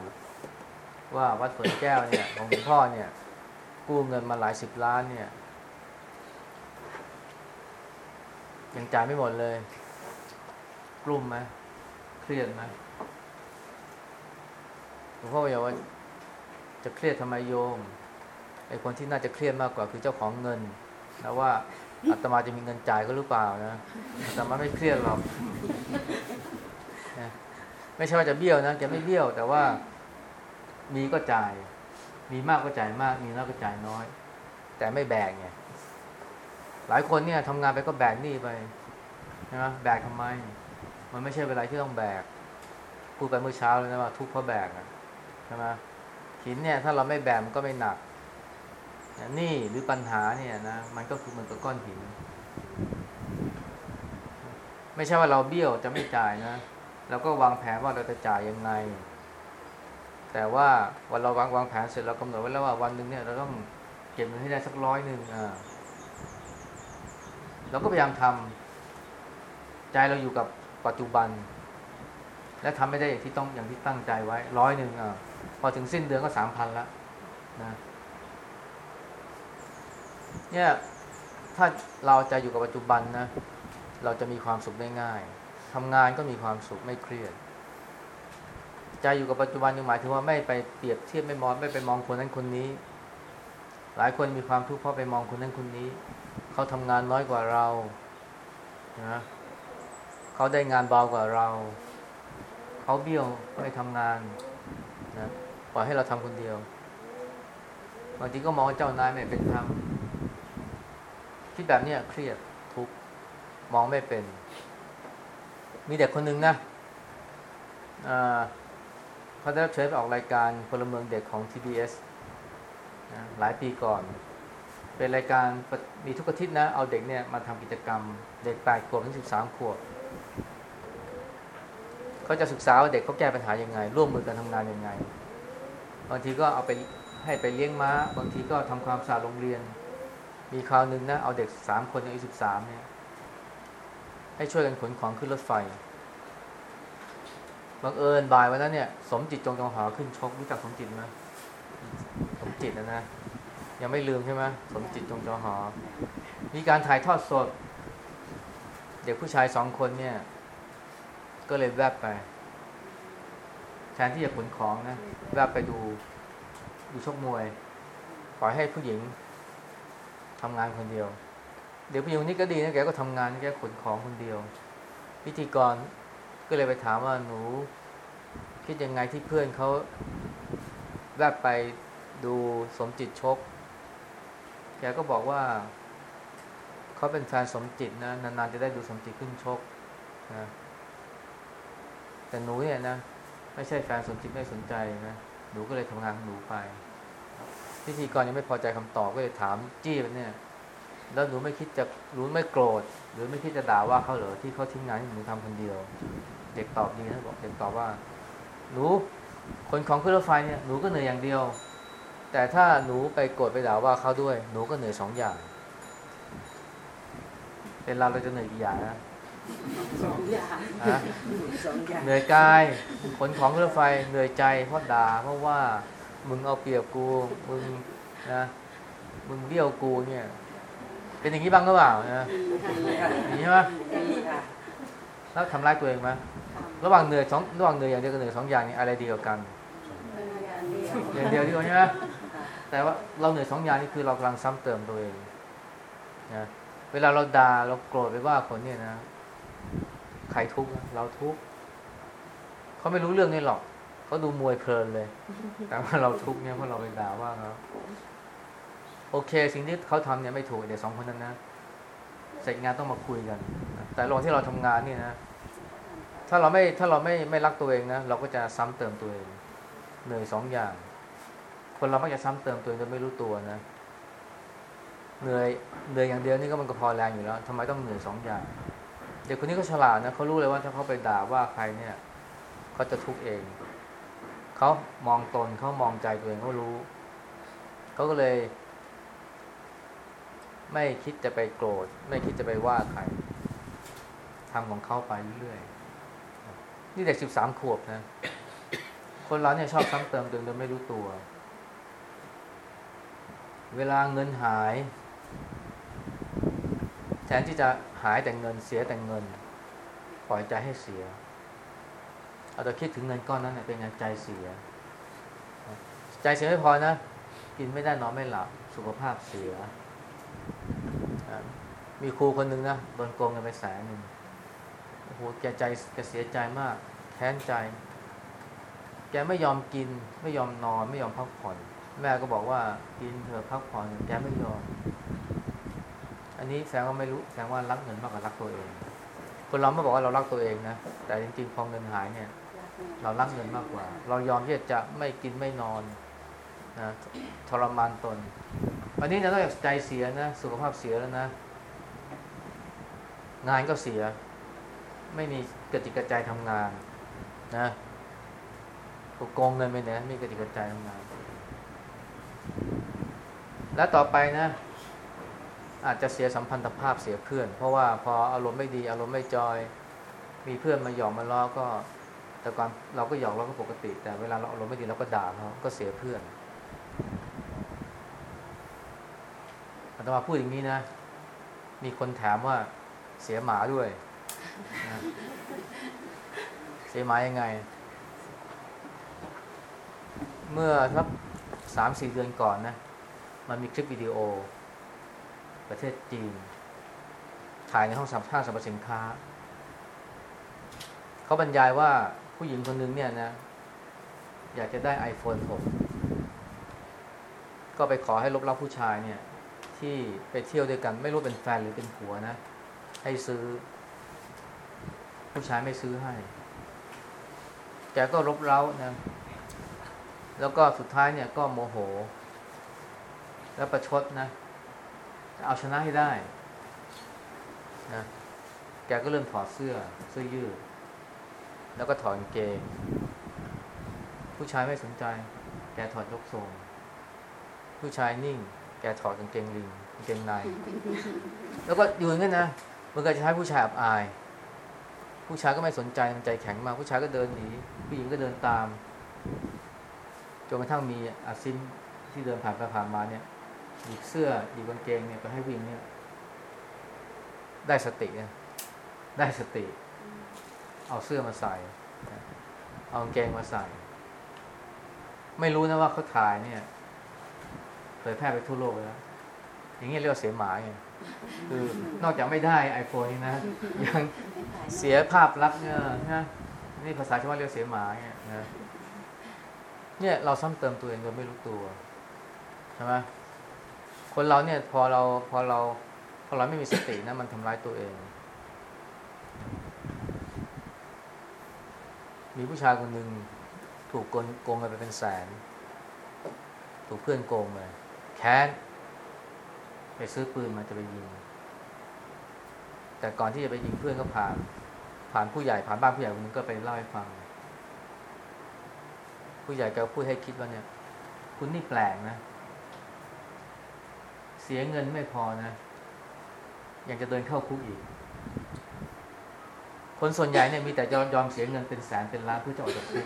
Speaker 1: ว่าวัดสวนแก้วเนี่ยของหลวงพ่อเนี่ย กู้เงินมาหลายสิบล้านเนี่ย ยังจ่ายไม่หมดเลย กลุ่มไหมเครียดไหมหลวงพ่อบอกว่าจะเครียดทำไมโยมไอ้คนที่น่าจะเครียดมากกว่าคือเจ้าของเงินนะว่าอาตมาจะมีเงินจ่ายก็หรือเปล่านะอาตมาไม่เครียดหรอกไม่ใช่ว่าจะเบี้ยวนะจะไม่เบี้ยว แต่ว่ามีก็จ่าย มีมากก็จ่ายมาก มีน้อยก็จ่ายน้อย แต่ไม่แบกไง หลายคนเนี่ยทำงานไปก็แบกหนี้ไปนะแบกทำไม มันไม่ใช่เวลาที่ต้องแบกพูดไปเมื่อเช้าเลยนะว่าทุกข์เพราะแบกอะใช่ไหมหินเนี่ยถ้าเราไม่แบกมันก็ไม่หนักนี่หรือปัญหาเนี่ยนะมันก็คือเหมือนกับก้อนหิน ไม่ใช่ว่าเราเบี้ยวจะไม่จ่ายนะเราก็วางแผนว่าเราจะจ่ายยังไง แต่ว่าวันเราวางวางแผนเสร็จเรากำหนดไว้แล้วว่าวันหนึ่งเนี่ยเราต้องเก็บเงินให้ได้สักร้อยหนึ่งอ่า เราก็พยายามทำใจเราอยู่กับปัจจุบัน และทำไม่ได้อย่างที่ต้องอย่างที่ตั้งใจไว้ร้อยหนึ่งอ่าพอถึงสิ้นเดือนก็สามพันละนะเนี่ยถ้าเราจะอยู่กับปัจจุบันนะ เราจะมีความสุขได้ง่ายทำงานก็มีความสุขไม่เครียดใจอยู่กับปัจจุบันยังหมายถึงว่าไม่ไปเปรียบเทียบไม่มองไม่ไปมองคนนั้นคนนี้ หลายคนมีความทุกข์เพราะไปมองคนนั้นคนนี้ เขาทำงานน้อยกว่าเรานะเขาได้งานเบากว่าเรา เขาเบี้ยวไม่ทำงานนะปล่อยให้เราทำคนเดียวบางทีก็มองเจ้านายไม่เป็นธรรมคิดแบบเนี้ยเครียดทุกมองไม่เป็น มีเด็กคนหนึ่งนะอ่าเขาได้รับเชิญไปออกรายการพลเมืองเด็กของ TBS นะหลายปีก่อน เป็นรายการมีทุกอาทิตย์นะ เอาเด็กเนี่ยมาทำกิจกรรม เด็ก8ขวบถึง13ขวบเขาจะศึกษาว่าเด็กเขาแก้ปัญหายังไง ร่วมมือกันทำงานยังไง บางทีก็เอาไปให้ไปเลี้ยงม้า บางทีก็ทำความสะอาดโรงเรียน มีคราวหนึ่งนะ เอาเด็กสามคนอายุสิบสามเนี่ยให้ช่วยกันขนของขึ้นรถไฟบังเอิญบ่ายวันนั้นเนี่ย สมจิตจงจงหอขึ้นชกรู้จักสมจิตไหมสมจิตนะนะ ยังไม่ลืมใช่ไหมสมจิตจงจงหอ มีการถ่ายทอดสด เด็กผู้ชายสองคนเนี่ย ก็เลยแวบไปแทนที่จะขนของนะแวบไปดูดูชกมวย ปล่อยให้ผู้หญิงทำงานคนเดียว เด็กผู้หญิงคนนี้ก็ดีนะแกก็ทำงานแกขนของคนเดียว พิธีกรก็เลยไปถามว่าหนู คิดยังไงที่เพื่อนเขาแวบไปดูสมจิตชก กก็บอกว่า เขาเป็นแฟนสมจิตนะนานๆจะได้ดูสมจิตขึ้นชกนะแต่หนูเนี่ยนะไม่ใช่แฟนสมจิตไม่สนใจนะหนูก็เลยทำงานของหนูไปพิธีกรยังไม่พอใจคำตอบก็เลยถามจี้ไปเนี่ย แล้วหนูไม่คิดจะหนูไม่โกรธหรือไม่คิดจะด่าว่าเขาเหรอที่เขาทิ้งงานให้หนูทำคนเดียว เด็กตอบดีนะบอกเด็กตอบว่า หนูคนของขึ้นรถไฟเนี่ยหนูก็เหนื่อยอย่างเดียว แต่ถ้าหนูไปโกรธไปด่าว่าเขาด้วย หนูก็เหนื่อยสองอย่าง เป็นเราเราจะเหนื่อยกี่อย่างนะ
Speaker 2: สองอย่าง
Speaker 1: ฮะ
Speaker 2: สองอย่าง
Speaker 1: เหนื่อยกายขนของขึ้นรถไฟเหนื่อยใจเพราะด่าเพราะว่ามึงเอาเปรียบกูมึงนะมึงเบี้ยวกูเนี่ย เป็นอย่างนี้บ้างก็เปล่านะ
Speaker 2: มีค่ะ
Speaker 1: มีใช่ไหม
Speaker 2: มีค่ะ
Speaker 1: แล้วทำร้ายตัวเองไหมระหว่างเหนื่อยสองระหว่างเหนื่อยอย่างเดียวกับเหนื่อยสองอย่างนี้อะไรดีกว่ากัน
Speaker 2: เป็นอย่างเดียว
Speaker 1: อย่างเดียวดีกว่าใช่ไหม แต่ว่าเราเหนื่อยสองอย่างนี่คือเรากำลังซ้ำเติมตัวเองนะเวลาเราด่าเราโกรธไปว่าคนเนี่ยนะใครทุกข์นะเราทุกข์เขาไม่รู้เรื่องนี้หรอกเขาดูมวยเพลินเลย แต่ว่าเราทุกข์เนี่ยเพราะเราไปด่าว่าเขาโอเค สิ่งที่เขาทำเนี่ยไม่ถูกเด็กสองคนนั้นนะเสร็จงานต้องมาคุยกันนะแต่ระหว่างที่เราทำงานเนี่ยนะ ถ้าเราไม่ถ้าเราไม่ไม่รักตัวเองนะเราก็จะซ้ำเติมตัวเองเหนื่อยสองอย่าง คนเรามักจะซ้ำเติมตัวเองโดยไม่รู้ตัวนะเหนื่อยเหนื่อยอย่างเดียวนี่ก็มันก็พอแรงอยู่แล้วทำไมต้องเหนื่อยสองอย่าง เด็กคนนี้ก็ฉลาดนะเขารู้เลยว่าถ้าเขาไปด่าว่าใครเนี่ยเขาจะทุกข์เองเขามองตนเขามองใจตัวเองเขารู้เขาก็เลย ไม่คิดจะไปโกรธ ไม่คิดจะไปว่าใครทำของเขาไปเรื่อยๆนี่เด็กสิบสามขวบนะ คนเราเนี่ยชอบซ้ำเติมตัวเองโดยไม่รู้ตัว เวลาเงินหาย แทนที่จะหายแต่เงินเสียแต่เงิน ปล่อยใจให้เสียเอาแต่คิดถึงเงินก้อนนั้นเนี่ยเป็นไงใจเสีย ใจเสียไม่พอนะ กินไม่ได้นอนไม่หลับสุขภาพเสีย มีครูคนหนึ่งนะโดนโกงเงินไปแสนหนึ่งโอ้โหแกใจแกเสียใจมากแค้นใจ แกไม่ยอมกินไม่ยอมนอนไม่ยอมพักผ่อน แม่ก็บอกว่ากินเถอะพักผ่อนแกไม่ยอม อันนี้แสดงว่าไม่รู้แสดงว่ารักเงินมากกว่ารักตัวเอง คนเราไม่บอกว่าเรารักตัวเองนะ แต่จริงๆพอเงินหายเนี่ย เรารักเงินมากกว่า เรายอมที่จะไม่กินไม่นอนนะทรมานตน อันนี้นะนอกจากใจเสียนะสุขภาพเสียแล้วนะ งานก็เสีย ไม่มีกระจิกกระใจทำงานนะโกงเงินไปเนี่ยไม่กระจิกกระใจทำงาน แล้วต่อไปนะ อาจจะเสียสัมพันธภาพเสียเพื่อน เพราะว่าพออารมณ์ไม่ดี อารมณ์ไม่จอย มีเพื่อนมาหยอกมาล้อก็ แต่ก่อนเราก็หยอกเราก็ปกติ แต่เวลาเราอารมณ์ไม่ดีเราก็ด่าเขาก็เสียเพื่อนอาตมาพูดอย่างนี้นะ มีคนถามว่าเสียหมาด้วย เสียหมายังไง เมื่อสักสามสี่เดือนก่อนนะ มันมีคลิปวิดีโอ ประเทศจีน ถ่ายในห้องสัมภาษณ์สรรพสินค้า เขาบรรยายว่าผู้หญิงคนหนึ่งเนี่ยนะ อยากจะได้ iPhone 6 ก็ไปขอให้ลบเล้าผู้ชายเนี่ย ที่ไปเที่ยวด้วยกันไม่รู้เป็นแฟนหรือเป็นผัวนะ ให้ซื้อ ผู้ชายไม่ซื้อให้ แกก็รบเร้านะ แล้วก็สุดท้ายเนี่ยก็โมโห แล้วประชดนะ เอาชนะให้ได้นะแกก็เริ่มถอดเสื้อเสื้อยืด แล้วก็ถอดกางเกง ผู้ชายไม่สนใจ แกถอดยกทรงผู้ชายนิ่ง แกถอดกางเกงลิงกางเกงใน แล้วก็อยู่งั้นนะมันก็จะให้ผู้ชายอับอาย ผู้ชายก็ไม่สนใจมันใจแข็งมากผู้ชายก็เดินหนีผู้หญิงก็เดินตามจนกระทั่งมีอาซิมที่เดินผ่านไปผ่านมาเนี่ย หยิบเสื้อหยิบกางเกงเนี่ยไปให้ผู้หญิงเนี่ย ได้สตินะได้สติ เอาเสื้อมาใส่ เอากางเกงมาใส่ ไม่รู้นะว่าเขาถ่ายเนี่ยเผยแพร่ไปทั่วโลกแล้ว อย่างนี้เรียกว่าเสียหมายไงคือนอกจากไม่ได้ไอโฟนนี่นะยังเสียภาพลักษณ์เนี่ยนะนี่ภาษาชาวบ้านเรียกเสียหมาเนี่ยนะเนี่ยเราซ้ำเติมตัวเองโดยไม่รู้ตัวใช่ไหม คนเราเนี่ยพอเราพอเราพอเราไม่มีสตินะมันทำร้ายตัวเอง มีผู้ชายคนหนึ่งถูกโกงไปเป็นแสน ถูกเพื่อนโกงเลยแค้นไปซื้อปืนมาจะไปยิง แต่ก่อนที่จะไปยิงเพื่อนก็ผ่าน ผ่านผู้ใหญ่ผ่านบ้านผู้ใหญ่คนนึงก็ไปเล่าให้ฟัง ผู้ใหญ่ก็พูดให้คิดว่าเนี่ย คุณนี่แปลกนะ เสียเงินไม่พอนะ ยังจะเดินเข้าคุกอีก คนส่วนใหญ่เนี่ยมีแต่ยอมยอมเสียเงินเป็นแสนเป็นล้านเพื่อจะออกจากคุก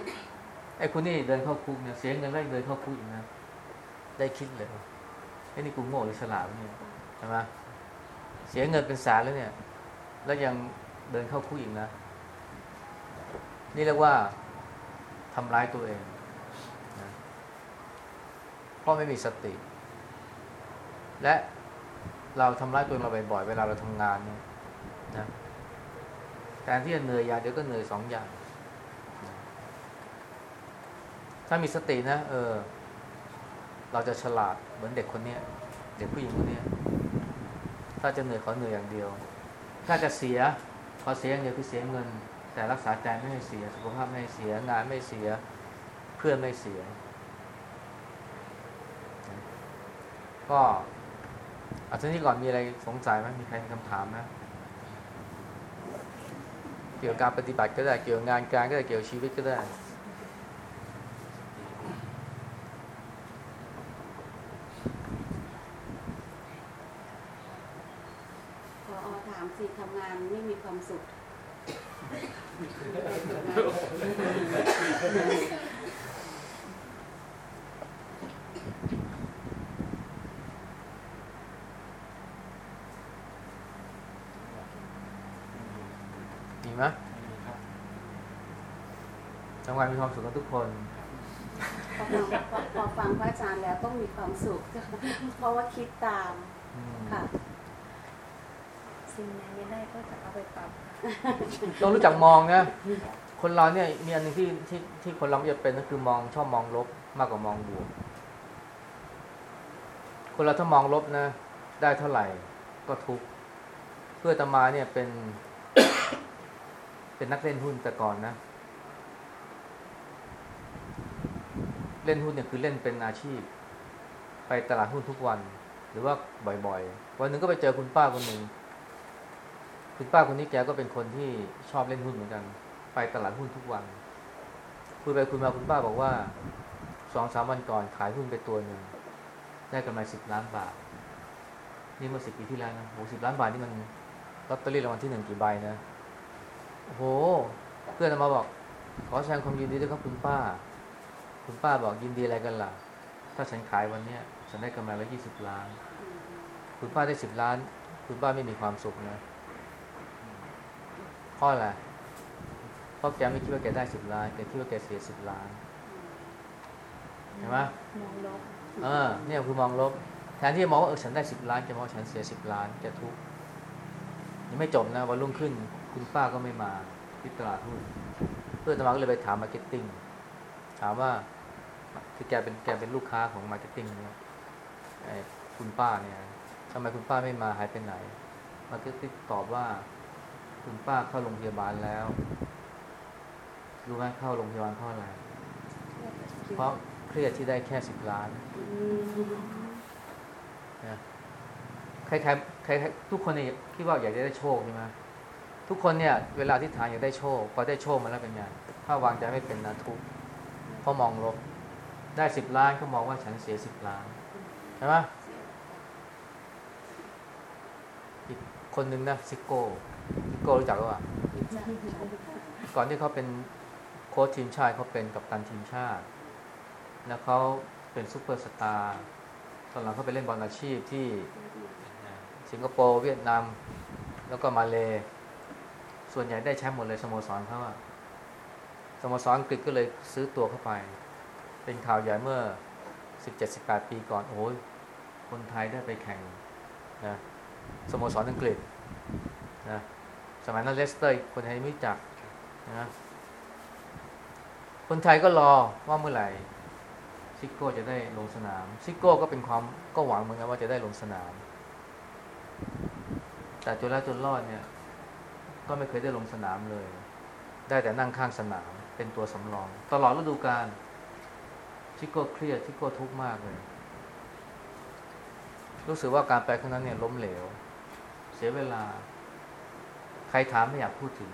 Speaker 1: ไอ้คุณนี่เดินเข้าคุกเนี่ยเสียเงินแล้วยังเดินเข้าคุกอีกนะ ได้คิดเลยไอ้นี่กูโง่หรือฉลาดเนี่ยใช่ไหมเสียเงินเป็นแสนแล้วเนี่ย แล้วยังเดินเข้าคุกอีกนะ นี่เรียกว่าทำร้ายตัวเองนะเพราะไม่มีสติ และเราทำร้ายตัวเราบ่อยๆ เวลาเราทำงานเนี่ยนะแทนที่จะเหนื่อยอย่างเดียวก็เหนื่อยสองอย่าง ถ้ามีสตินะ เออ เราจะฉลาดเหมือนเด็กคนเนี้ยเด็กผู้หญิงคนเนี้ยถ้าจะเหนื่อยขอเหนื่อยอย่างเดียว ถ้าจะเสียขอเสียอย่างเดียวคือเสียเงิน แต่รักษาใจไม่ให้เสีย สุขภาพไม่ให้เสีย งานไม่เสีย เพื่อนไม่เสีย ก็ อาทีนี้ก่อนมีอะไรสงสัยไหมมีใครมีคำถามไหมเกี่ยวกับการปฏิบัติก็ได้ เกี่ยวกับงานการก็ได้ เกี่ยวกับชีวิตก็ได้
Speaker 2: พอถามสิทำงานไม่มีความสุข
Speaker 1: มีไหมทำงานมีความสุขกันทุกคน
Speaker 2: พอฟังพอพอฟังพระอาจารย์แล้วต้องมีความสุข เพ ราะว่าคิดตาม
Speaker 1: อืม
Speaker 2: ค่ะ
Speaker 4: สิ่งไหนไม่ได้ก็จะเอาไปปรับ
Speaker 1: ต้องรู้จักมองนะคนเราเนี่ยมีอันหนึงที่ที่ที่คนเราไม่จะเป็นก็คือมองชอบมองลบมากกว่ามองบวก คนเราถ้ามองลบนะ ได้เท่าไหร่ก็ทุกข์เพื่ออาตมาเนี่ยเป็น เป็นนักเล่นหุ้นแต่ก่อนนะ เล่นหุ้นเนี่ยคือเล่นเป็นอาชีพ ไปตลาดหุ้นทุกวัน หรือว่าบ่อยๆ วันหนึ่งก็ไปเจอคุณป้าคนหนึ่งคุณป้าคนนี้แกก็เป็นคนที่ชอบเล่นหุ้นเหมือนกัน ไปตลาดหุ้นทุกวันคุยไปคุยมาคุณป้าบอกว่าสองสามวันก่อนขายหุ้นไปตัวหนึ่งได้กำไรสิบล้านบาท นี่เมื่อสิบปีที่แล้วนะโหสิบล้านบาทนี่มันลอตเตอรี่รางวัลที่หนึ่งกี่ใบนะโอ้โห เพื่อนมาบอก ขอแสดงความยินดีด้วยครับคุณป้า คุณป้าบอกยินดีอะไรกันล่ะ ถ้าฉันขายวันเนี้ย ฉันได้กำไรละยี่สิบล้าน คุณป้าได้สิบล้าน คุณป้าไม่มีความสุขนะเพราะอะไรเพราะแกไม่คิดว่าแกได้สิบล้านแกคิดว่าแกเสียสิบล้านเห็นไหม
Speaker 4: มองลบ
Speaker 1: เออเนี่ยคือมองลบ แทนที่จะมองว่าเออฉันได้สิบล้านจะมองว่าฉันเสียสิบล้านจะทุกข์ยังไม่จบนะวันรุ่งขึ้น คุณป้าก็ไม่มาที่ตลาดหุ้นเพื่อนอาตมาก็เลยไปถาม marketing ถามว่าคือแกเป็นแกเป็นลูกค้าของ marketing เนี่ยไอ้ คุณป้าเนี่ยทำไมคุณป้าไม่มาหายไปไหนmarketing ตอบว่า คุณป้าเข้าโรงพยาบาลแล้ว รู้ไหมเข้าโรงพยาบาลเพราะอะไร เพราะเครียดที่ได้แค่สิบล้านนะใครๆใครๆทุกคนเนี่ยคิดว่าอยากจะได้โชคใช่ไหมทุกคนเนี่ย เวลาอธิษฐานอยากได้โชคพอได้โชคมาแล้วเป็นไงถ้าวางใจไม่เป็นนะทุกข์เพราะมองลบได้สิบล้านก็มองว่าฉันเสียสิบล้าน ใช่ไหมอีกคนหนึ่งนะซิโก้ซิโก้รู้จักหรือเปล่าก่อนที่เขาเป็นโค้ชทีมชาติเขาเป็นกัปตันทีมชาติ แล้วเขาเป็นซูเปอร์สตาร์ตอนหลังเขาไปเล่นบอลอาชีพที่สิงคโปร์เวียดนามแล้วก็มาเลส่วนใหญ่ได้แชมป์หมดเลยสโมสรเขาอะสโมสรอังกฤษก็เลยซื้อตัวเขาไป เป็นข่าวใหญ่เมื่อ 17-18ปีก่อน โอ้ยคนไทยได้ไปแข่งนะสโมสรอังกฤษนะสมัยนั้นเลสเตอร์คนไทยไม่รู้จักนะคนไทยก็รอว่าเมื่อไหร่ซิโก้จะได้ลงสนาม ซิโก้ก็เป็นความก็หวังเหมือนกันว่าจะได้ลงสนาม แต่จนแล้วจนรอดเนี่ย ก็ไม่เคยได้ลงสนามเลย ได้แต่นั่งข้างสนามเป็นตัวสำรอง ตลอดฤดูกาล ซิโก้เครียดซิโก้ทุกข์มากเลย รู้สึกว่าการไปครั้งนั้นเนี่ยล้มเหลว เสียเวลา ใครถามไม่อยากพูดถึง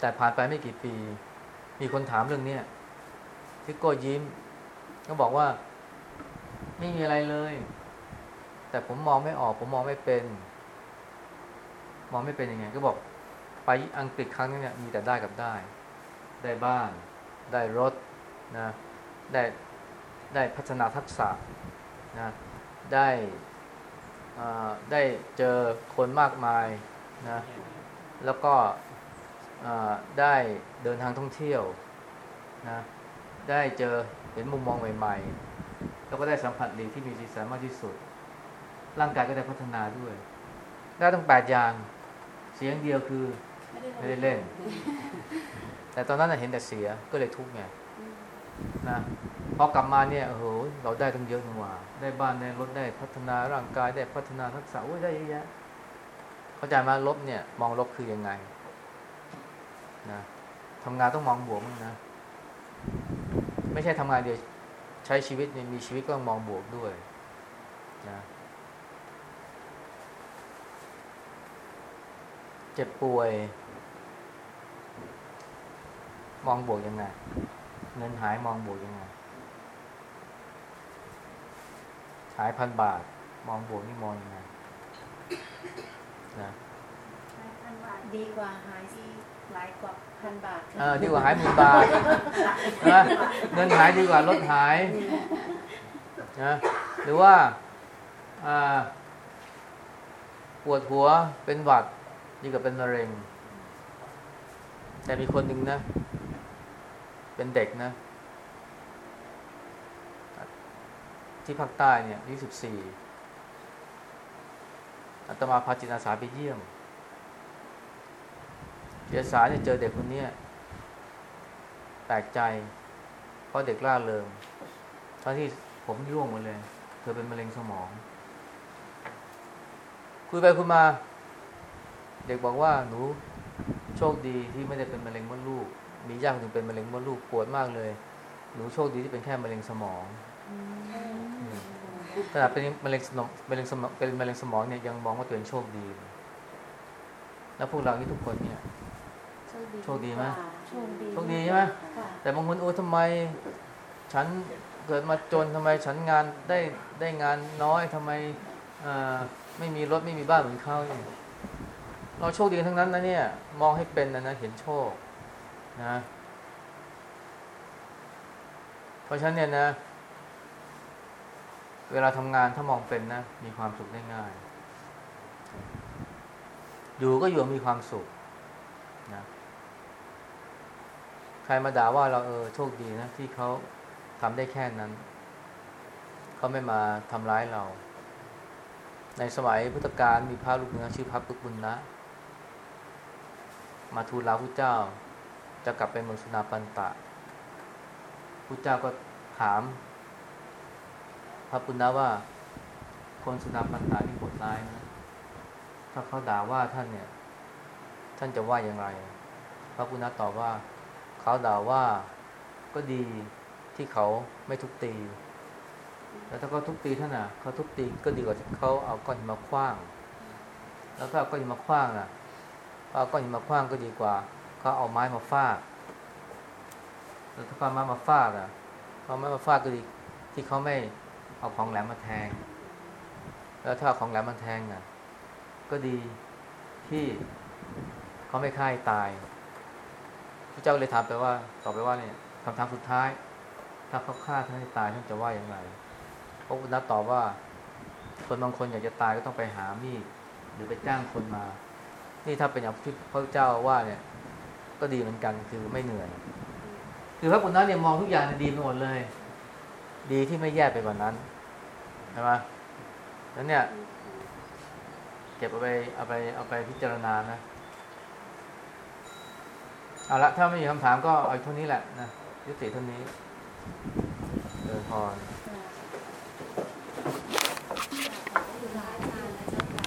Speaker 1: แต่ผ่านไปไม่กี่ปี มีคนถามเรื่องเนี้ยซิโก้ยิ้ม ก็บอกว่า ไม่มีอะไรเลย แต่ผมมองไม่ออก ผมมองไม่เป็น มองไม่เป็นยังไง ก็บอกไปอังกฤษครั้งนี้เนี่ยมีแต่ได้กับได้ ได้บ้าน ได้รถ นะได้ได้พัฒนาทักษะนะได้อ่าได้เจอคนมากมายนะแล้วก็อ่าได้เดินทางท่องเที่ยวนะได้เจอเห็นมุมมองใหม่ๆ แล้วก็ได้สัมผัสลีกที่มีสีสันมากที่สุด ร่างกายก็ได้พัฒนาด้วย ได้ตั้งแปดอย่างเสียงเดียวคือไม่ได้เล่น แต่ตอนนั้นนะเห็นแต่เสียก็เลยทุกข์ไง นะพอกลับมาเนี่ยโอ้โหเราได้ตั้งเยอะนี่หว่าได้บ้านได้รถได้พัฒนาร่างกายได้พัฒนาทักษะโอ้ยได้เยอะแยะเข้าใจไหมาลบเนี่ย มองลบคือยังไงนะทำงานต้องมองบวกนะ ไม่ใช่ทำงานเดียวใช้ชีวิตเนี่ยมีชีวิตก็มองบวกด้วยนะเจ็บป่วย มองบวกยังไง เงินหายมองบวกยังไงหายพันบาท มองบวกนี่มองยังไงนะ
Speaker 4: ดีกว่าหายหลายกว่าพันบาท
Speaker 1: เออดีกว่าหายหมื่นบาทนะเงินหายดีกว่ารถหายนะหรือว่าอ่าปวดหัวเป็นหวัดดีกว่าเป็นมะเร็ง แต่มีคนหนึ่งนะ เป็นเด็กนะ ที่ภาคใต้เนี่ยอายุสิบสี่อาตมาพาจิตอาสาไปเยี่ยมจิตอาสาเนี่ยเจอเด็กคนนี้แปลกใจ เพราะเด็กล่าเริงทั้งที่ผมร่วงหมดเลย เธอเป็นมะเร็งสมอง คุยไปคุยมา เด็กบอกว่าหนูโชคดีที่ไม่ได้เป็นมะเร็งมดลูก มีญาติคนหนึ่งเป็นมะเร็งมดลูกปวดมากเลย หนูโชคดีที่เป็นแค่มะเร็งสมองขนาดเป็นมะเร็งสมองมะเร็งสมองเป็นมะเร็งสมองเนี่ยยังมองว่าตัวเองโชคดีเลยแล้วพวกเรานี่ทุกคนเนี่ย โชคดีไหม
Speaker 4: โชคดี
Speaker 1: โชคดีใช่ไหม
Speaker 4: ค่ะ
Speaker 1: แต่บางคนโอ้ทำไม ฉันเกิดมาจนทำไมฉันงานได้ได้งานน้อยทำไมอ่าไม่มีรถไม่มีบ้านเหมือนเขาเนี่ยเราโชคดีกันทั้งนั้นนะเนี่ย มองให้เป็นนะนะเห็นโชค นะ เพราะฉะนั้นเนี่ยนะ เวลาทำงานถ้ามองเป็นนะ มีความสุขได้ง่าย อยู่ก็อยู่มีความสุขนะใครมาด่าว่าเราเออโชคดีนะ ที่เขาทำได้แค่นั้น เขาไม่มาทำร้ายเรา ในสมัยพุทธกาลมีพระลูกหนึ่งชื่อพระปุกบุญนะ มาทูลลาพระเจ้า จะกลับไปเมืองสุนาปันตะพระเจ้าก็ถาม พระปุณณะว่า คนสุนาปันตะนี่โหดร้ายนะถ้าเขาด่าว่าท่านเนี่ย ท่านจะว่าอย่างไร พระปุณณะตอบว่า เขาด่าว่าก็ดีที่เขาไม่ทุบตี แล้วถ้าเขาทุบตีท่านอะ เขาทุบตีก็ดีกว่าเขาเอาก้อนมาคว้าง แล้วถ้าเอาก้อนมาคว้างอะเอาก้อนมาคว้างก็ดีกว่า เขาเอาไม้มาฟาดแล้วถ้าเขาไม้มาฟาดอะเขาไม้มาฟาดก็ดีที่เขาไม่เอาของแหลมมาแทง แล้วถ้าเอาของแหลมมาแทงอะ ก็ดีที่เขาไม่ฆ่าตายพระเจ้าเลยถามไปว่าตอบไปว่าเนี่ยคำถามสุดท้าย ถ้าเขาฆ่าท่านให้ตายท่านจะว่าอย่างไรพระพุทธเจ้าตอบว่า คนบางคนอยากจะตายก็ต้องไปหามีดหรือไปจ้างคนมา นี่ถ้าเป็นอย่างที่พระเจ้าว่าเนี่ย ก็ดีเหมือนกันคือไม่เหนื่อยคือพระพุทธเจ้าเนี่ยมองทุกอย่างดีไปหมดเลย ดีที่ไม่แย่ไปกว่านั้นใช่ไหมแล้วเนี่ย เก็บเอาไปเอาไปเอาไปพิจารณานะเอาละถ้าไม่มีคำถามก็เอาเท่านี้แหละนะยุติเท่านี้เดินพร